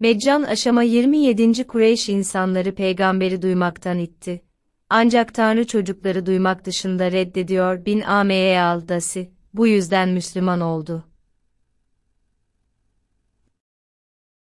Meccan aşama 27. Kureyş insanları peygamberi duymaktan itti. Ancak Tanrı çocukları duymak dışında reddediyor bin Ameye aldası, bu yüzden Müslüman oldu.